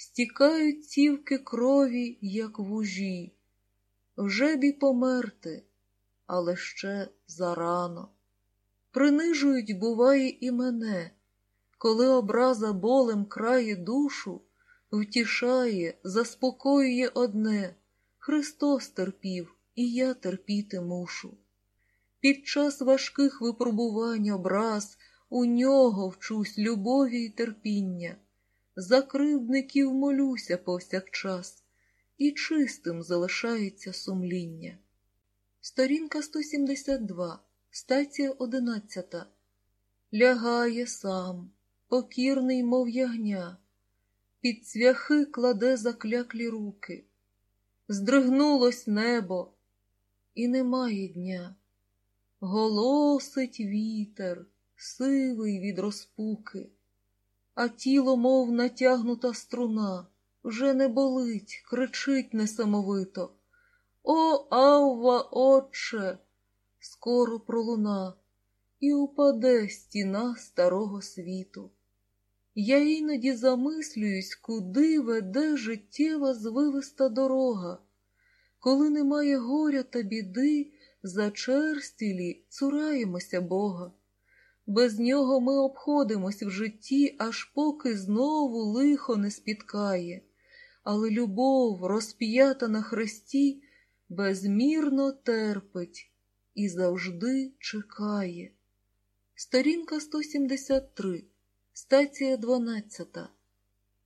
стікають цівки крові, як вужі. Вже б і померти, але ще зарано. Принижують, буває, і мене, коли образа болем крає душу, втішає, заспокоює одне Христос терпів, і я терпіти мушу. Під час важких випробувань образ у нього вчусь любові й терпіння, за кривдників молюся повсякчас, і чистим залишається сумління. Сторінка 172, стація 11. Лягає сам, покірний, мов ягня, під цвяхи кладе закляклі руки. Здригнулось небо, і немає дня. Голосить вітер, сивий від розпуки, а тіло, мов натягнута струна, вже не болить, кричить несамовито. О, Авва, Отче! Скоро пролуна, і упаде стіна старого світу. Я іноді замислююсь, куди веде життєва звивиста дорога, коли немає горя та біди, зачерстілі цураємося Бога. Без нього ми обходимось в житті, аж поки знову лихо не спіткає, але любов, розп'ята на хресті, безмірно терпить і завжди чекає. Сторінка 173 Стація дванадцята.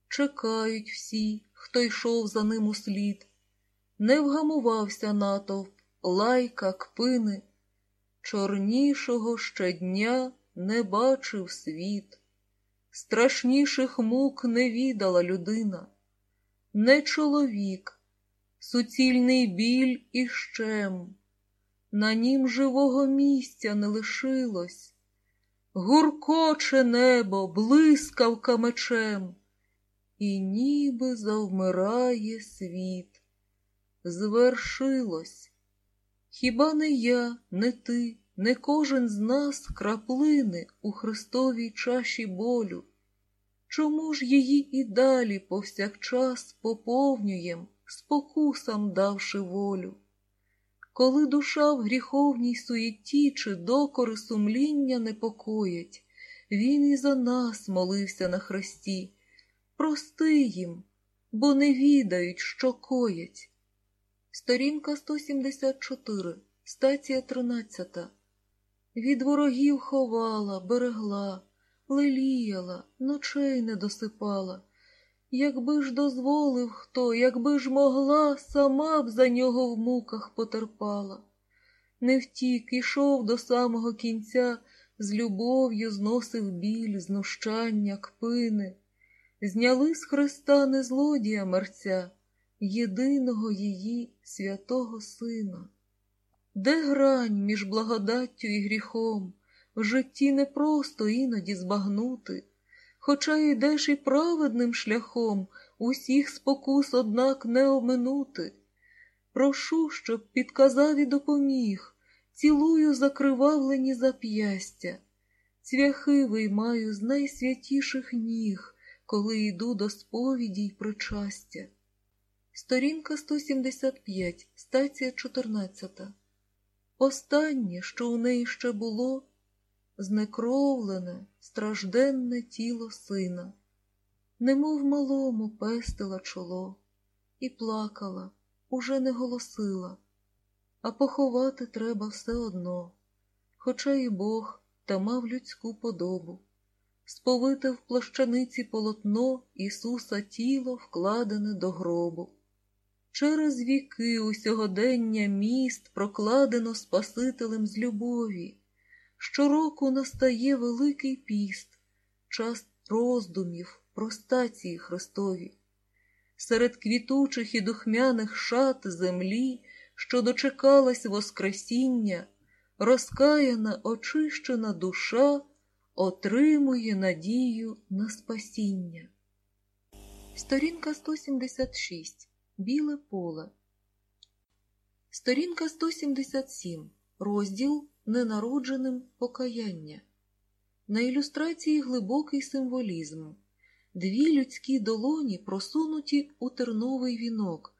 Чекають всі, хто йшов за ним услід. Не вгамувався натовп, лайка, кпини. Чорнішого щодня не бачив світ. Страшніших мук не відала людина. Не чоловік, суцільний біль і щем. На нім живого місця не лишилось. Гуркоче небо, блискавка мечем, і ніби завмирає світ. Звершилось. Хіба не я, не ти, не кожен з нас краплини у Христовій чаші болю? Чому ж її і далі повсякчас поповнюєм, спокусам давши волю? Коли душа в гріховній суєті чи докори сумління непокоять, він і за нас молився на хресті. Прости їм, бо не відають, що коять. Сторінка 174, стація 13. Від ворогів ховала, берегла, леліяла, ночей не досипала. Якби ж дозволив хто, якби ж могла, сама б за нього в муках потерпала. Не втік, ішов до самого кінця, з любов'ю зносив біль, знущання, кпини. Зняли з Христа не злодія мерця, єдиного її святого Сина. Де грань між благодаттю і гріхом, в житті непросто іноді збагнути. Хоча йдеш і праведним шляхом, усіх спокус, однак, не оминути. Прошу, щоб підказав і допоміг, цілую закривавлені зап'ястя, цвяхи виймаю з найсвятіших ніг, коли йду до сповіді й причастя. Сторінка 175, стація 14. Останнє, що у неї ще було, знекровлене, стражденне тіло сина, немов малому пестила чоло, і плакала, уже не голосила, а поховати треба все одно, хоча і Бог та мав людську подобу, сповите в плащаниці полотно Ісуса тіло вкладене до гробу. Через віки у сьогодення міст прокладено Спасителем з любові. Щороку настає Великий піст, час роздумів про стації Христові. Серед квітучих і духмяних шат землі, що дочекалась Воскресіння, розкаяна, очищена душа отримує надію на спасіння. Сторінка 176. Біле поле. Сторінка 177. Розділ ненародженим покаяння. На ілюстрації глибокий символізм. дві людські долоні просунуті у терновий вінок.